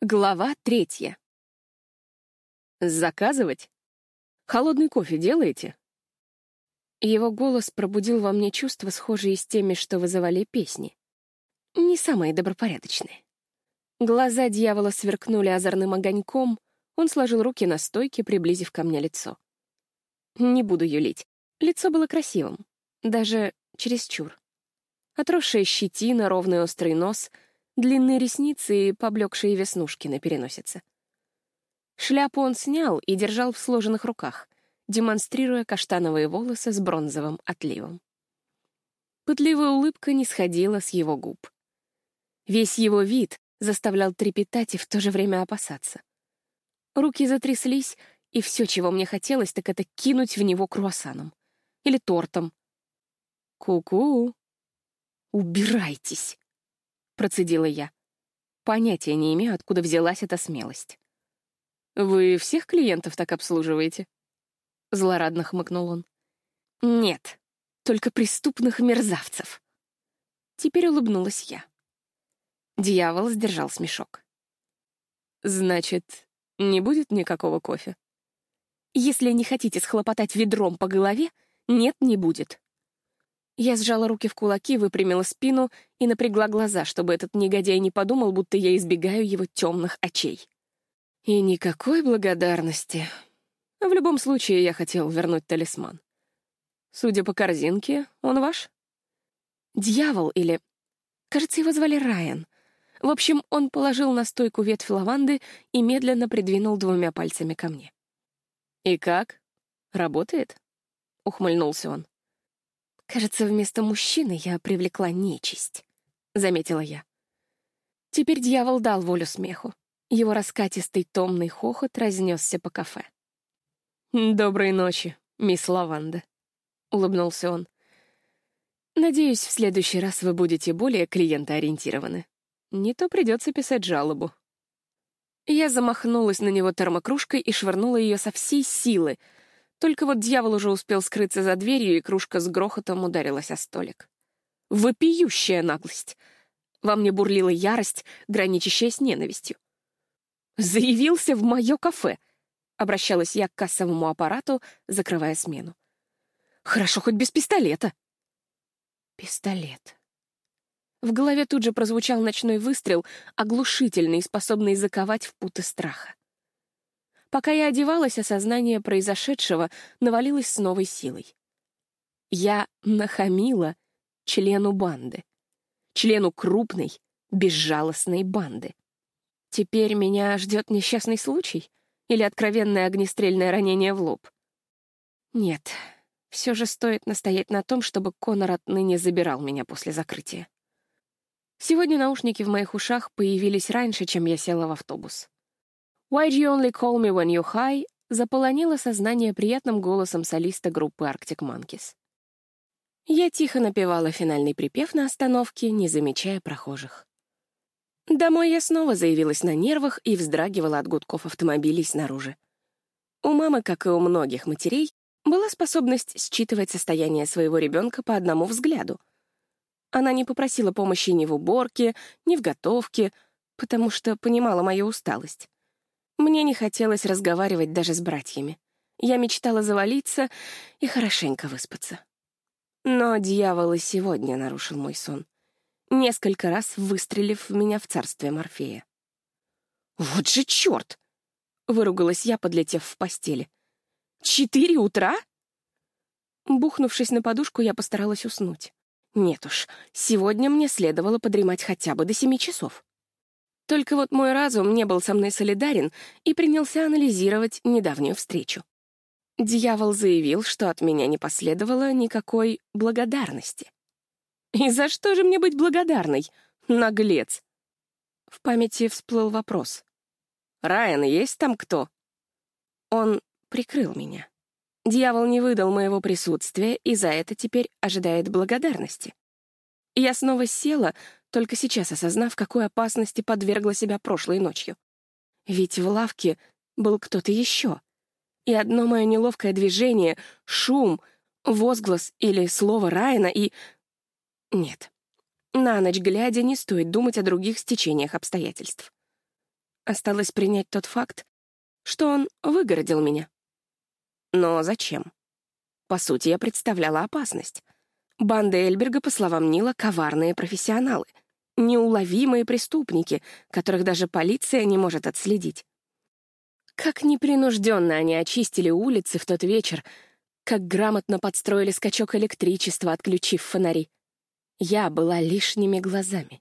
Глава третья. «Заказывать? Холодный кофе делаете?» Его голос пробудил во мне чувства, схожие с теми, что вызывали песни. Не самые добропорядочные. Глаза дьявола сверкнули озорным огоньком, он сложил руки на стойке, приблизив ко мне лицо. Не буду юлить. Лицо было красивым. Даже чересчур. Отросшая щетина, ровный острый нос — длинные ресницы и поблекшие веснушки на переносице. Шляпу он снял и держал в сложенных руках, демонстрируя каштановые волосы с бронзовым отливом. Пытливая улыбка не сходила с его губ. Весь его вид заставлял трепетать и в то же время опасаться. Руки затряслись, и все, чего мне хотелось, так это кинуть в него круассаном. Или тортом. «Ку-ку! Убирайтесь!» Процедила я. Понятия не имею, откуда взялась эта смелость. «Вы всех клиентов так обслуживаете?» Злорадно хмыкнул он. «Нет, только преступных мерзавцев». Теперь улыбнулась я. Дьявол сдержал смешок. «Значит, не будет никакого кофе?» «Если не хотите схлопотать ведром по голове, нет, не будет», я сжала руки в кулаки, выпрямила спину и напрягла глаза, чтобы этот негодяй не подумал, будто я избегаю его темных очей. И никакой благодарности. В любом случае, я хотел вернуть талисман. Судя по корзинке, он ваш? Дьявол или... Кажется, его звали Райан. В общем, он положил на стойку ветвь лаванды и медленно придвинул двумя пальцами ко мне. «И как? Работает?» — ухмыльнулся он. «Кажется, вместо мужчины я привлекла нечисть», — заметила я. Теперь дьявол дал волю смеху. Его раскатистый томный хохот разнесся по кафе. «Доброй ночи, мисс Лаванда», — улыбнулся он. «Надеюсь, в следующий раз вы будете более клиентоориентированы. Не то придется писать жалобу». Я замахнулась на него термокружкой и швырнула ее со всей силы — только вот дьявол уже успел скрыться за дверью, и кружка с грохотом ударилась о столик. Вопиющая наглость! Во мне бурлила ярость, граничащая с ненавистью. «Заявился в мое кафе!» — обращалась я к кассовому аппарату, закрывая смену. «Хорошо, хоть без пистолета!» Пистолет. В голове тут же прозвучал ночной выстрел, оглушительный, способный заковать в путы страха. Пока я одевалась, осознание произошедшего навалилось с новой силой. Я нахамила члену банды. Члену крупной, безжалостной банды. Теперь меня ждет несчастный случай или откровенное огнестрельное ранение в лоб? Нет, все же стоит настоять на том, чтобы Конор отныне забирал меня после закрытия. Сегодня наушники в моих ушах появились раньше, чем я села в автобус. «Why do you only call me when you're high» заполонило сознание приятным голосом солиста группы Arctic Monkeys. Я тихо напевала финальный припев на остановке, не замечая прохожих. Домой я снова заявилась на нервах и вздрагивала от гудков автомобилей снаружи. У мамы, как и у многих матерей, была способность считывать состояние своего ребенка по одному взгляду. Она не попросила помощи ни в уборке, ни в готовке, потому что понимала мою усталость. Мне не хотелось разговаривать даже с братьями. Я мечтала завалиться и хорошенько выспаться. Но дьявол и сегодня нарушил мой сон, несколько раз выстрелив в меня в царстве Морфея. «Вот же черт!» — выругалась я, подлетев в постели. «Четыре утра?» Бухнувшись на подушку, я постаралась уснуть. Нет уж, сегодня мне следовало подремать хотя бы до семи часов. Только вот мой разум не был со мной солидарен и принялся анализировать недавнюю встречу. Дьявол заявил, что от меня не последовало никакой благодарности. И за что же мне быть благодарной, наглец? В памяти всплыл вопрос. «Райан, есть там кто?» Он прикрыл меня. Дьявол не выдал моего присутствия и за это теперь ожидает благодарности. Я снова села, только сейчас осознав, какой опасности подвергла себя прошлой ночью. Ведь в лавке был кто-то еще. И одно мое неловкое движение, шум, возглас или слово Райана и... Нет. На ночь глядя не стоит думать о других стечениях обстоятельств. Осталось принять тот факт, что он выгородил меня. Но зачем? По сути, я представляла опасность. Банда Эльберга, по словам Нила, коварные профессионалы, неуловимые преступники, которых даже полиция не может отследить. Как непринужденно они очистили улицы в тот вечер, как грамотно подстроили скачок электричества, отключив фонари. Я была лишними глазами,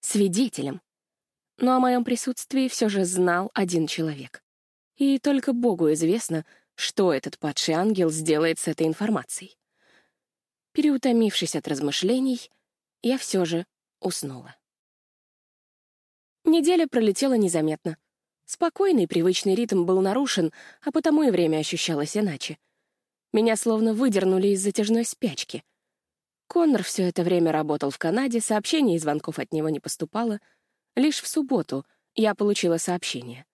свидетелем. Но о моем присутствии все же знал один человек. И только Богу известно, что этот падший ангел сделает с этой информацией. Переутомившись от размышлений, я все же уснула. Неделя пролетела незаметно. Спокойный, привычный ритм был нарушен, а потому и время ощущалось иначе. Меня словно выдернули из затяжной спячки. Коннор все это время работал в Канаде, сообщений и звонков от него не поступало. Лишь в субботу я получила сообщение.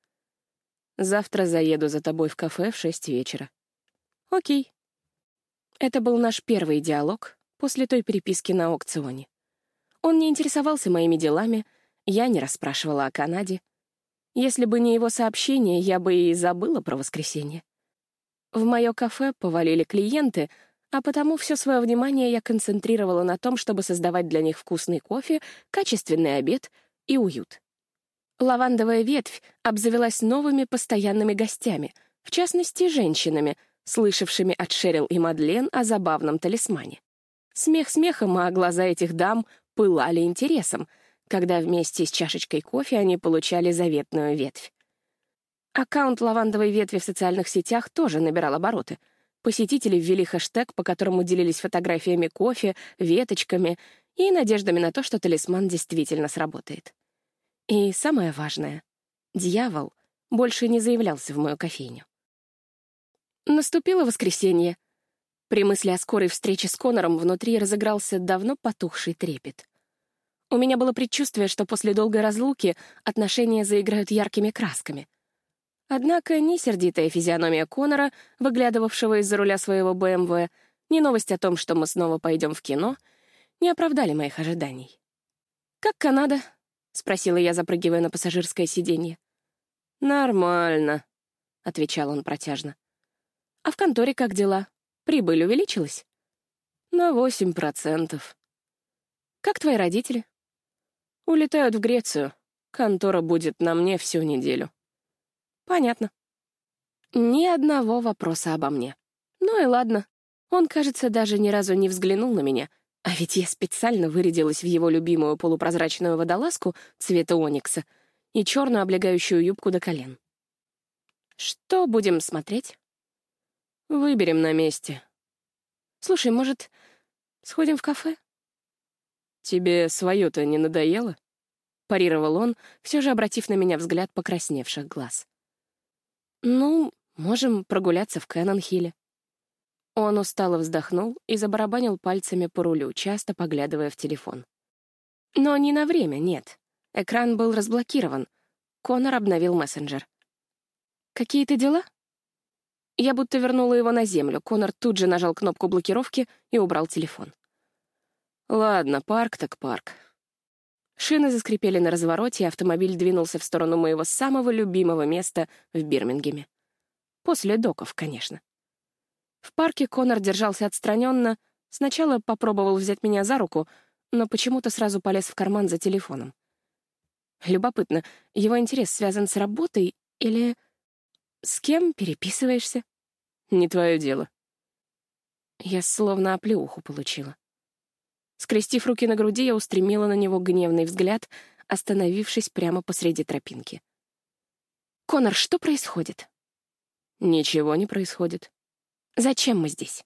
«Завтра заеду за тобой в кафе в шесть вечера». «Окей». Это был наш первый диалог после той переписки на аукционе. Он не интересовался моими делами, я не расспрашивала о Канаде. Если бы не его сообщение, я бы и забыла про воскресенье. В мое кафе повалили клиенты, а потому все свое внимание я концентрировала на том, чтобы создавать для них вкусный кофе, качественный обед и уют. Лавандовая ветвь обзавелась новыми постоянными гостями, в частности, женщинами, слышавшими от Шерил и Мадлен о забавном талисмане. Смех смехом, а глаза этих дам пылали интересом — когда вместе с чашечкой кофе они получали заветную ветвь. Аккаунт лавандовой ветви в социальных сетях тоже набирал обороты. Посетители ввели хэштег, по которому делились фотографиями кофе, веточками и надеждами на то, что талисман действительно сработает. И самое важное — дьявол больше не заявлялся в мою кофейню. Наступило воскресенье. При мысли о скорой встрече с Конором внутри разыгрался давно потухший трепет. У меня было предчувствие, что после долгой разлуки отношения заиграют яркими красками. Однако ни сердитая физиономия Конора, выглядывавшего из-за руля своего БМВ, ни новость о том, что мы снова пойдем в кино, не оправдали моих ожиданий. «Как Канада?» — спросила я, запрыгивая на пассажирское сиденье. «Нормально», — отвечал он протяжно. «А в конторе как дела? Прибыль увеличилась?» «На восемь процентов». «Как твои родители?» Улетают в Грецию. Контора будет на мне всю неделю. Понятно. Ни одного вопроса обо мне. Ну и ладно. Он, кажется, даже ни разу не взглянул на меня, а ведь я специально вырядилась в его любимую полупрозрачную водолазку цвета оникса и черную облегающую юбку до колен. Что будем смотреть? Выберем на месте. Слушай, может, сходим в кафе? «Тебе свое-то не надоело?» — парировал он, все же обратив на меня взгляд покрасневших глаз. «Ну, можем прогуляться в Кэннон-Хилле». Он устало вздохнул и забарабанил пальцами по рулю, часто поглядывая в телефон. Но не на время, нет. Экран был разблокирован. Конор обновил мессенджер. «Какие-то дела?» Я будто вернула его на землю. Конор тут же нажал кнопку блокировки и убрал телефон. Ладно, парк так парк. Шины заскрипели на развороте, и автомобиль двинулся в сторону моего самого любимого места в Бирмингеме. После доков, конечно. В парке Конор держался отстраненно, сначала попробовал взять меня за руку, но почему-то сразу полез в карман за телефоном. Любопытно, его интерес связан с работой или... С кем переписываешься? Не твое дело. Я словно оплеуху получила. Скрестив руки на груди, я устремила на него гневный взгляд, остановившись прямо посреди тропинки. «Конор, что происходит?» «Ничего не происходит». «Зачем мы здесь?»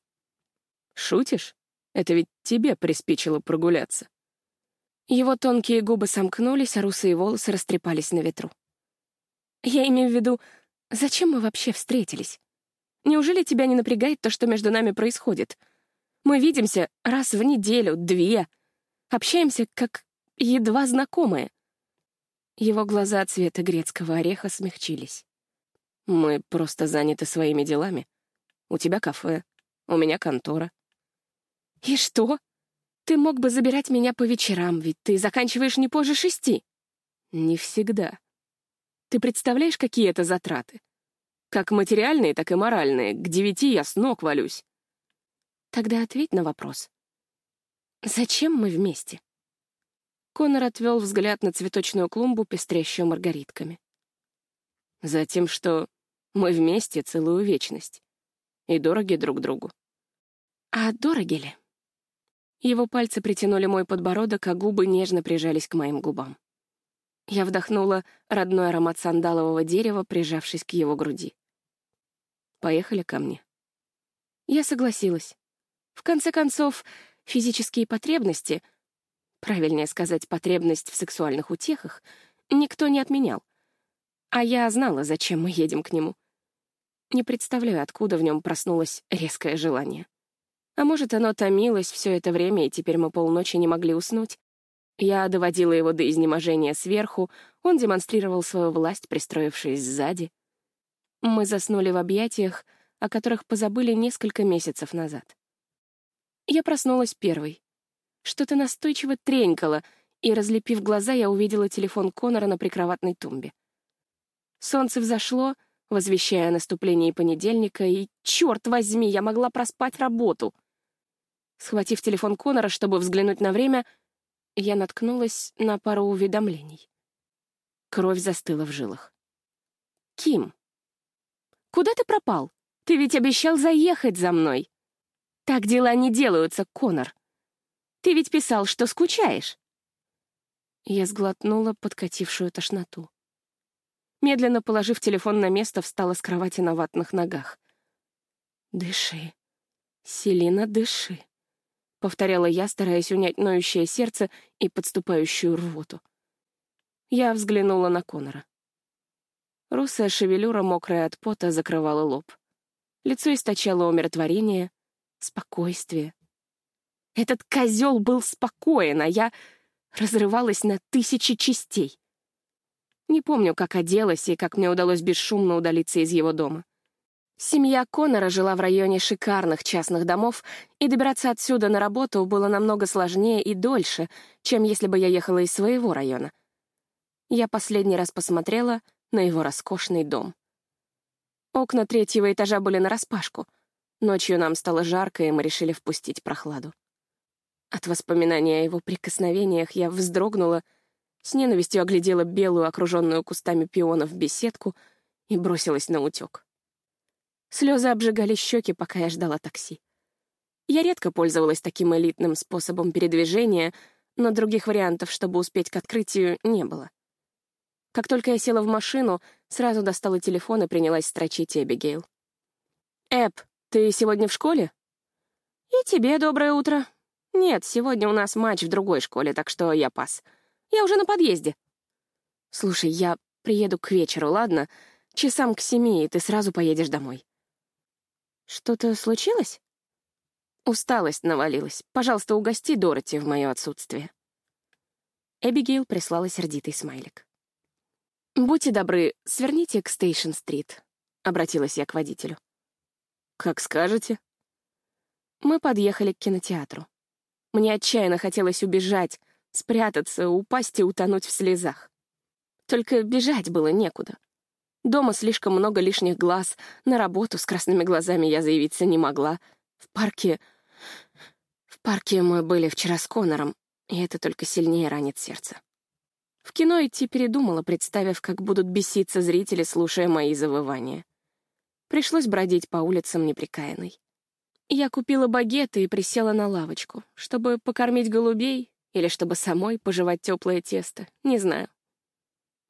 «Шутишь? Это ведь тебе приспичило прогуляться». Его тонкие губы сомкнулись, а русые волосы растрепались на ветру. «Я имею в виду, зачем мы вообще встретились? Неужели тебя не напрягает то, что между нами происходит? Мы видимся раз в неделю, две. Общаемся, как едва знакомые. Его глаза цвета грецкого ореха смягчились. Мы просто заняты своими делами. У тебя кафе, у меня контора. И что? Ты мог бы забирать меня по вечерам, ведь ты заканчиваешь не позже шести. Не всегда. Ты представляешь, какие это затраты? Как материальные, так и моральные. К девяти я с ног валюсь. Тогда ответь на вопрос. Зачем мы вместе? Конор отвел взгляд на цветочную клумбу, пестрящую маргаритками. Затем, что мы вместе целую вечность. И дороги друг другу. А дороги ли? Его пальцы притянули мой подбородок, а губы нежно прижались к моим губам. Я вдохнула родной аромат сандалового дерева, прижавшись к его груди. «Поехали ко мне». Я согласилась. В конце концов, физические потребности, правильнее сказать, потребность в сексуальных утехах, никто не отменял. А я знала, зачем мы едем к нему. Не представляю, откуда в нем проснулось резкое желание. А может, оно томилось все это время, и теперь мы полночи не могли уснуть, я доводила его до изнеможения сверху, он демонстрировал свою власть, пристроившись сзади. Мы заснули в объятиях, о которых позабыли несколько месяцев назад. Я проснулась первой. Что-то настойчиво тренькало, и, разлепив глаза, я увидела телефон Конора на прикроватной тумбе. Солнце взошло, возвещая о наступлении понедельника, и, черт возьми, я могла проспать работу. Схватив телефон Конора, чтобы взглянуть на время, я наткнулась на пару уведомлений. Кровь застыла в жилах. «Ким, куда ты пропал? Ты ведь обещал заехать за мной!» «Так дела не делаются, Конор. Ты ведь писал, что скучаешь!» Я сглотнула подкатившую тошноту. Медленно положив телефон на место, встала с кровати на ватных ногах. «Дыши, Селина, дыши!» — повторяла я, стараясь унять ноющее сердце и подступающую рвоту. Я взглянула на Конора. Русая шевелюра, мокрая от пота, закрывала лоб. Лицо источало умиротворение, спокойствие. Этот козел был спокоен, а я разрывалась на тысячи частей. Не помню, как оделась и как мне удалось бесшумно удалиться из его дома. Семья Конора жила в районе шикарных частных домов, и добираться отсюда на работу было намного сложнее и дольше, чем если бы я ехала из своего района. Я последний раз посмотрела на его роскошный дом. Окна третьего этажа были нараспашку. Ночью нам стало жарко, и мы решили впустить прохладу. От воспоминания о его прикосновениях я вздрогнула, с ненавистью оглядела белую, окруженную кустами пионов, беседку и бросилась на утек. Слезы обжигали щеки, пока я ждала такси. Я редко пользовалась таким элитным способом передвижения, но других вариантов, чтобы успеть к открытию, не было. Как только я села в машину, сразу достала телефон и принялась строчить Эбигейл. «Эб, ты сегодня в школе?» «И тебе доброе утро». «Нет, сегодня у нас матч в другой школе, так что я пас. Я уже на подъезде». «Слушай, я приеду к вечеру, ладно? Часам к семи, и ты сразу поедешь домой». «Что-то случилось?» Усталость навалилась. Пожалуйста, угости Дороти в мое отсутствие. Эбигейл прислала сердитый смайлик. «Будьте добры, сверните к Стейшн-стрит», — обратилась я к водителю. «Как скажете». Мы подъехали к кинотеатру. Мне отчаянно хотелось убежать, спрятаться, упасть и утонуть в слезах. Только бежать было некуда. Дома слишком много лишних глаз, на работу с красными глазами я заявиться не могла. В парке... В парке мы были вчера с Конором, и это только сильнее ранит сердце. В кино идти передумала, представив, как будут беситься зрители, слушая мои завывания. Пришлось бродить по улицам неприкаянной. Я купила багеты и присела на лавочку, чтобы покормить голубей или чтобы самой пожевать теплое тесто, не знаю.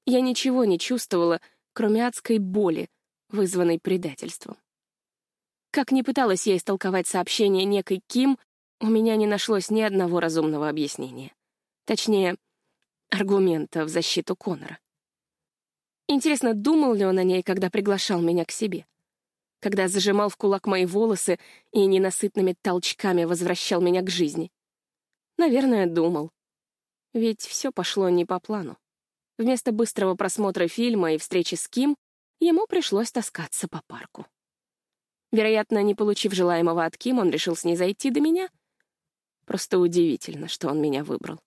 Я ничего не чувствовала, кроме адской боли, вызванной предательством. Как ни пыталась я истолковать сообщение некой Ким, у меня не нашлось ни одного разумного объяснения. Точнее, аргумента в защиту Конора. Интересно, думал ли он о ней, когда приглашал меня к себе? Когда зажимал в кулак мои волосы и ненасытными толчками возвращал меня к жизни? Наверное, думал. Ведь все пошло не по плану. Вместо быстрого просмотра фильма и встречи с Ким ему пришлось таскаться по парку. Вероятно, не получив желаемого от Ким, он решил с ней зайти до меня. Просто удивительно, что он меня выбрал.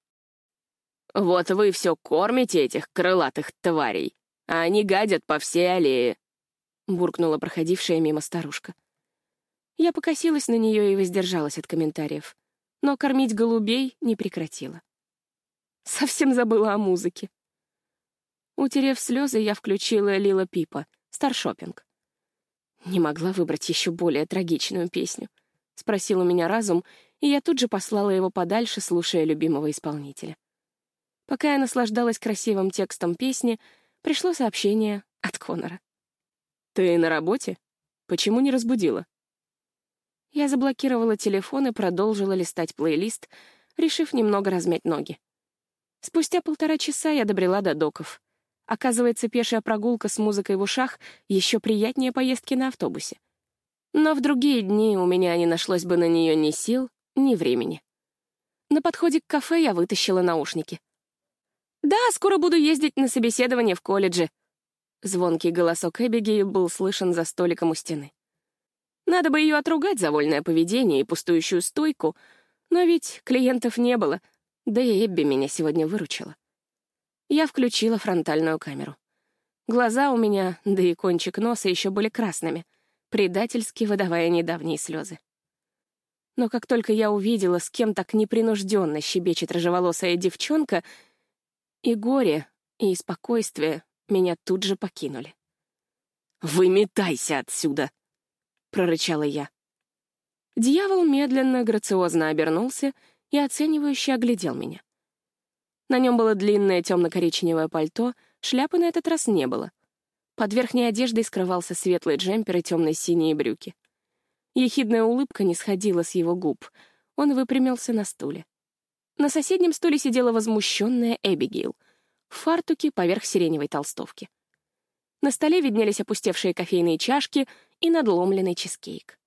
«Вот вы все кормите этих крылатых тварей», а они гадят по всей аллее», — буркнула проходившая мимо старушка. Я покосилась на нее и воздержалась от комментариев, но кормить голубей не прекратила. Совсем забыла о музыке. Утерев слезы, я включила Лила Пипа, Старшопинг. Не могла выбрать еще более трагичную песню. Спросил у меня разум, и я тут же послала его подальше, слушая любимого исполнителя. Пока я наслаждалась красивым текстом песни, пришло сообщение от Конора. «Ты на работе? Почему не разбудила?» Я заблокировала телефон и продолжила листать плейлист, решив немного размять ноги. Спустя полтора часа я добрела до доков. Оказывается, пешая прогулка с музыкой в ушах еще приятнее поездки на автобусе. Но в другие дни у меня не нашлось бы на нее ни сил, ни времени. На подходе к кафе я вытащила наушники. «Да, скоро буду ездить на собеседование в колледже». Звонкий голосок Эбигейл был слышен за столиком у стены. Надо бы ее отругать за вольное поведение и пустующую стойку, но ведь клиентов не было, да и Эбби меня сегодня выручила. Я включила фронтальную камеру. Глаза у меня, да и кончик носа еще были красными, предательски выдавая недавние слезы. Но как только я увидела, с кем так непринужденно щебечет рыжеволосая девчонка, и горе, и спокойствие меня тут же покинули. «Выметайся отсюда!» — прорычала я. Дьявол медленно, грациозно обернулся и оценивающе оглядел меня. На нем было длинное темно-коричневое пальто, шляпы на этот раз не было. Под верхней одеждой скрывался светлый джемпер и темно-синие брюки. Ехидная улыбка не сходила с его губ. Он выпрямился на стуле. На соседнем стуле сидела возмущенная Эбигейл в фартуке поверх сиреневой толстовки. На столе виднелись опустевшие кофейные чашки и надломленный чизкейк.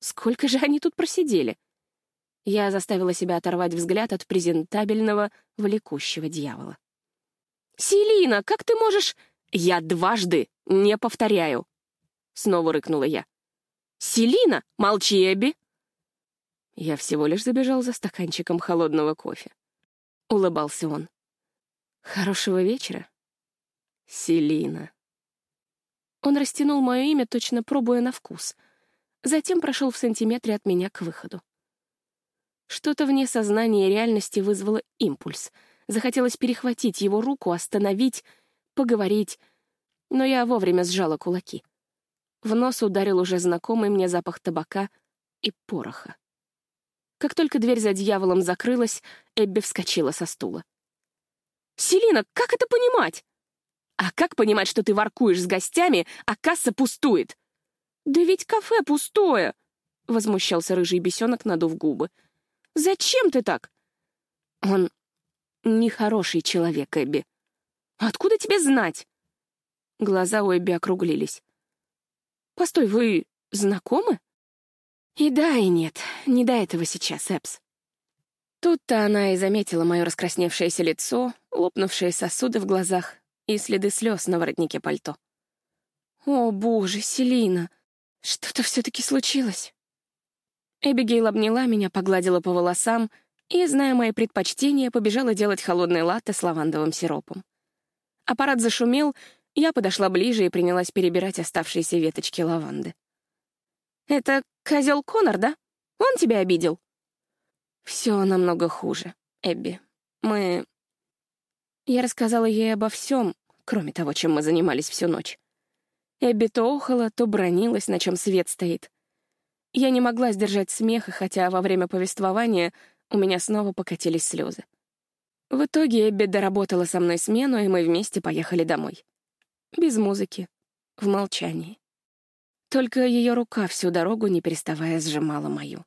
Сколько же они тут просидели? Я заставила себя оторвать взгляд от презентабельного, влекущего дьявола. «Селина, как ты можешь...» «Я дважды не повторяю!» Снова рыкнула я. «Селина, молчи, Эбби!» Я всего лишь забежал за стаканчиком холодного кофе. Улыбался он. «Хорошего вечера, Селина». Он растянул мое имя, точно пробуя на вкус. Затем прошел в сантиметре от меня к выходу. Что-то вне сознания и реальности вызвало импульс. Захотелось перехватить его руку, остановить, поговорить. Но я вовремя сжала кулаки. В нос ударил уже знакомый мне запах табака и пороха. Как только дверь за дьяволом закрылась, Эбби вскочила со стула. «Селина, как это понимать?» «А как понимать, что ты воркуешь с гостями, а касса пустует?» «Да ведь кафе пустое!» — возмущался рыжий бесенок, надув губы. Зачем ты так?» «Он нехороший человек, Эбби. Откуда тебе знать?» Глаза у Эбби округлились. «Постой, вы знакомы?» «И да, и нет. Не до этого сейчас, Эбс». Тут-то она и заметила мое раскрасневшееся лицо, лопнувшие сосуды в глазах и следы слез на воротнике пальто. «О, боже, Селина, что-то все-таки случилось». Эбигейл обняла меня, погладила по волосам и, зная мои предпочтения, побежала делать холодный латте с лавандовым сиропом. Аппарат зашумел, я подошла ближе и принялась перебирать оставшиеся веточки лаванды. «Это козел Конор, да? Он тебя обидел?» «Все намного хуже, Эбби. Мы...» Я рассказала ей обо всем, кроме того, чем мы занимались всю ночь. Эбби то охала, то бронилась, на чем свет стоит. Я не могла сдержать смеха, хотя во время повествования у меня снова покатились слезы. В итоге Эбби доработала со мной смену, и мы вместе поехали домой. Без музыки, в молчании. Только ее рука всю дорогу, не переставая, сжимала мою.